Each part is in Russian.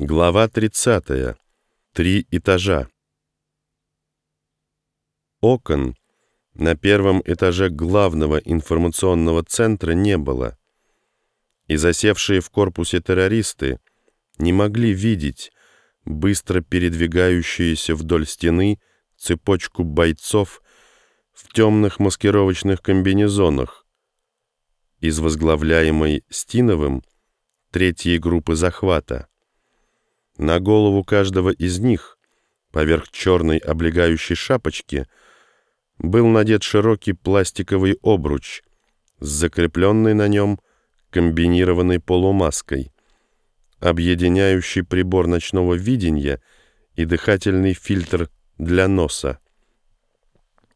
Глава 30. Три этажа. Окон на первом этаже главного информационного центра не было, и засевшие в корпусе террористы не могли видеть быстро передвигающуюся вдоль стены цепочку бойцов в темных маскировочных комбинезонах из возглавляемой Стиновым третьей группы захвата. На голову каждого из них, поверх черной облегающей шапочки, был надет широкий пластиковый обруч с закрепленной на нем комбинированной полумаской, объединяющий прибор ночного видения и дыхательный фильтр для носа.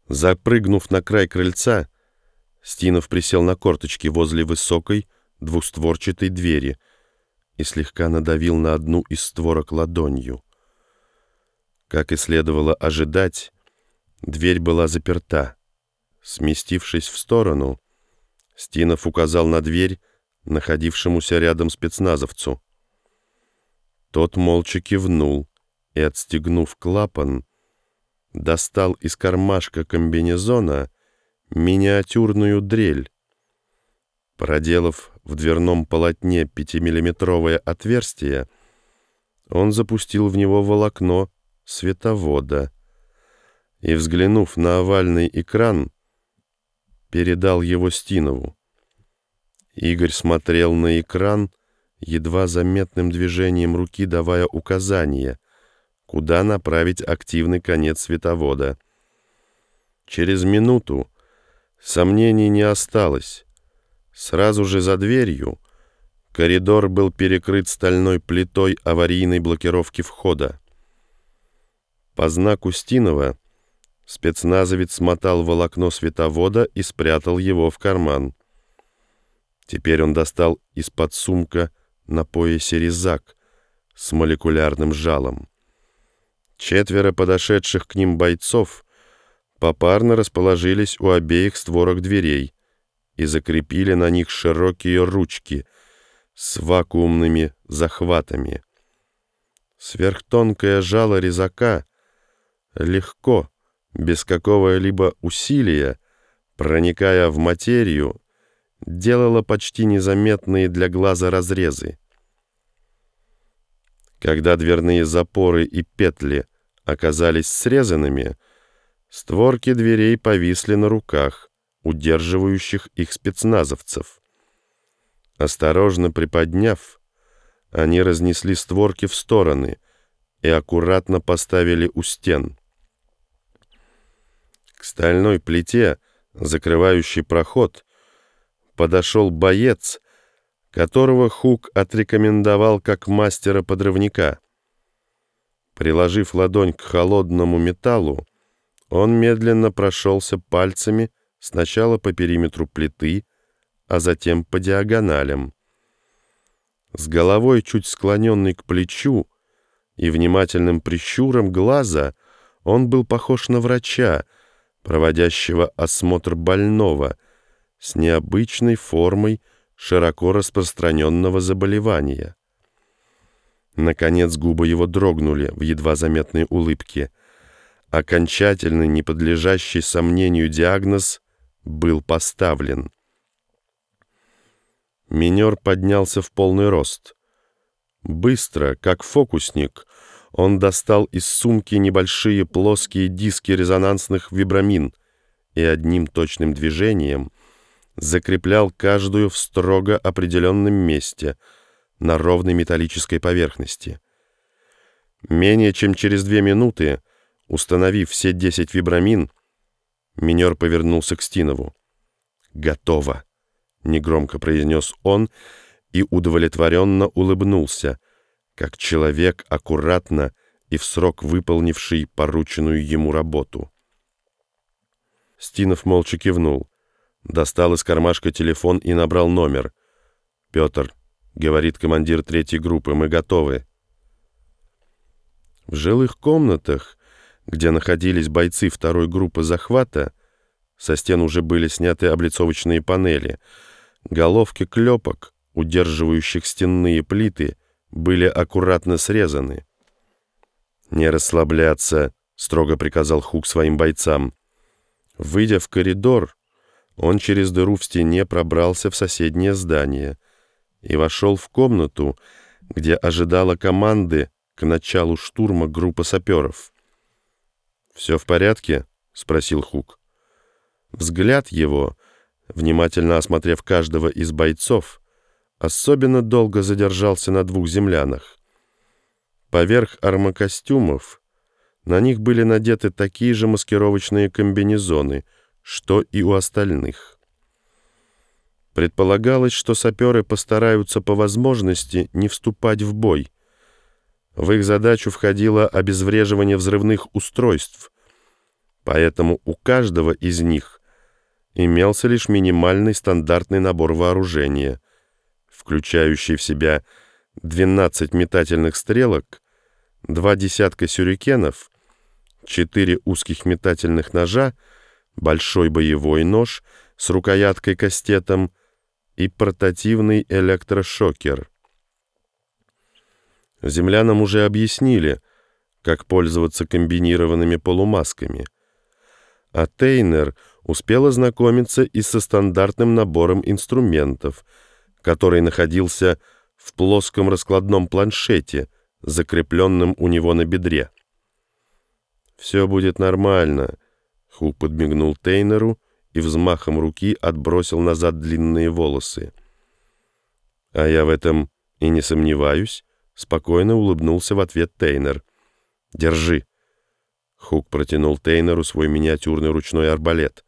Запрыгнув на край крыльца, Стинов присел на корточки возле высокой двустворчатой двери — и слегка надавил на одну из створок ладонью. Как и следовало ожидать, дверь была заперта. Сместившись в сторону, Стинов указал на дверь, находившемуся рядом спецназовцу. Тот молча кивнул и, отстегнув клапан, достал из кармашка комбинезона миниатюрную дрель. Проделав в дверном полотне пятимиллиметровое отверстие, он запустил в него волокно световода и, взглянув на овальный экран, передал его Стинову. Игорь смотрел на экран, едва заметным движением руки давая указания, куда направить активный конец световода. Через минуту сомнений не осталось. Сразу же за дверью коридор был перекрыт стальной плитой аварийной блокировки входа. По знаку Стинова спецназовец смотал волокно световода и спрятал его в карман. Теперь он достал из-под сумка на поясе резак с молекулярным жалом. Четверо подошедших к ним бойцов попарно расположились у обеих створок дверей — и закрепили на них широкие ручки с вакуумными захватами. Сверхтонкое жало резака легко, без какого-либо усилия, проникая в материю, делало почти незаметные для глаза разрезы. Когда дверные запоры и петли оказались срезанными, створки дверей повисли на руках, удерживающих их спецназовцев. Осторожно приподняв, они разнесли створки в стороны и аккуратно поставили у стен. К стальной плите, закрывающей проход, подошел боец, которого Хук отрекомендовал как мастера-подрывника. Приложив ладонь к холодному металлу, он медленно прошелся пальцами сначала по периметру плиты, а затем по диагоналям. С головой чуть склоненный к плечу и внимательным прищуром глаза он был похож на врача, проводящего осмотр больного с необычной формой широко распространенного заболевания. Наконец губы его дрогнули в едва заметной улыбке. Окончательный, не подлежащий сомнению диагноз был поставлен. Минер поднялся в полный рост. Быстро, как фокусник, он достал из сумки небольшие плоские диски резонансных вибрамин и одним точным движением закреплял каждую в строго определенном месте на ровной металлической поверхности. Менее чем через две минуты, установив все десять вибрамин, Минер повернулся к Стинову. «Готово», — негромко произнес он и удовлетворенно улыбнулся, как человек, аккуратно и в срок выполнивший порученную ему работу. Стинов молча кивнул, достал из кармашка телефон и набрал номер. «Петр», — говорит командир третьей группы, — «мы готовы». В жилых комнатах где находились бойцы второй группы захвата, со стен уже были сняты облицовочные панели, головки клепок, удерживающих стенные плиты, были аккуратно срезаны. «Не расслабляться», — строго приказал Хук своим бойцам. Выйдя в коридор, он через дыру в стене пробрался в соседнее здание и вошел в комнату, где ожидала команды к началу штурма группа саперов. «Все в порядке?» — спросил Хук. Взгляд его, внимательно осмотрев каждого из бойцов, особенно долго задержался на двух землянах. Поверх армокостюмов на них были надеты такие же маскировочные комбинезоны, что и у остальных. Предполагалось, что саперы постараются по возможности не вступать в бой. В их задачу входило обезвреживание взрывных устройств, поэтому у каждого из них имелся лишь минимальный стандартный набор вооружения — включающий в себя 12 метательных стрелок, два десятка сюрикенов, четыре узких метательных ножа, большой боевой нож с рукояткой-кастетом и портативный электрошокер. Землянам уже объяснили, как пользоваться комбинированными полумасками, а Тейнер успел ознакомиться и со стандартным набором инструментов — который находился в плоском раскладном планшете, закрепленном у него на бедре. «Все будет нормально», — Ху подмигнул Тейнеру и взмахом руки отбросил назад длинные волосы. «А я в этом и не сомневаюсь», — спокойно улыбнулся в ответ Тейнер. «Держи». Хук протянул Тейнеру свой миниатюрный ручной арбалет.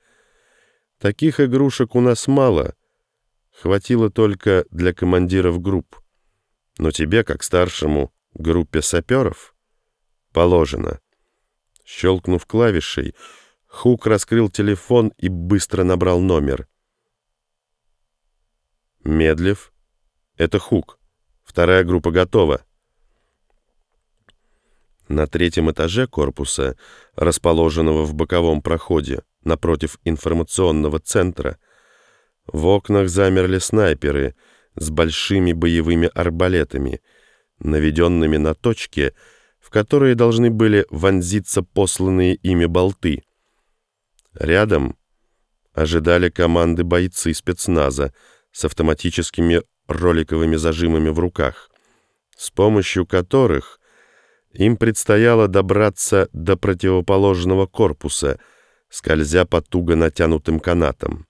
«Таких игрушек у нас мало», — хватило только для командиров групп. Но тебе, как старшему, группе саперов, положено. Щелкнув клавишей, Хук раскрыл телефон и быстро набрал номер. Медлив. Это Хук. Вторая группа готова. На третьем этаже корпуса, расположенного в боковом проходе напротив информационного центра, в окнах замерли снайперы с большими боевыми арбалетами, наведенными на точки, в которые должны были вонзиться посланные ими болты. Рядом ожидали команды бойцы спецназа с автоматическими роликовыми зажимами в руках, с помощью которых им предстояло добраться до противоположного корпуса, скользя по туго натянутым канатам.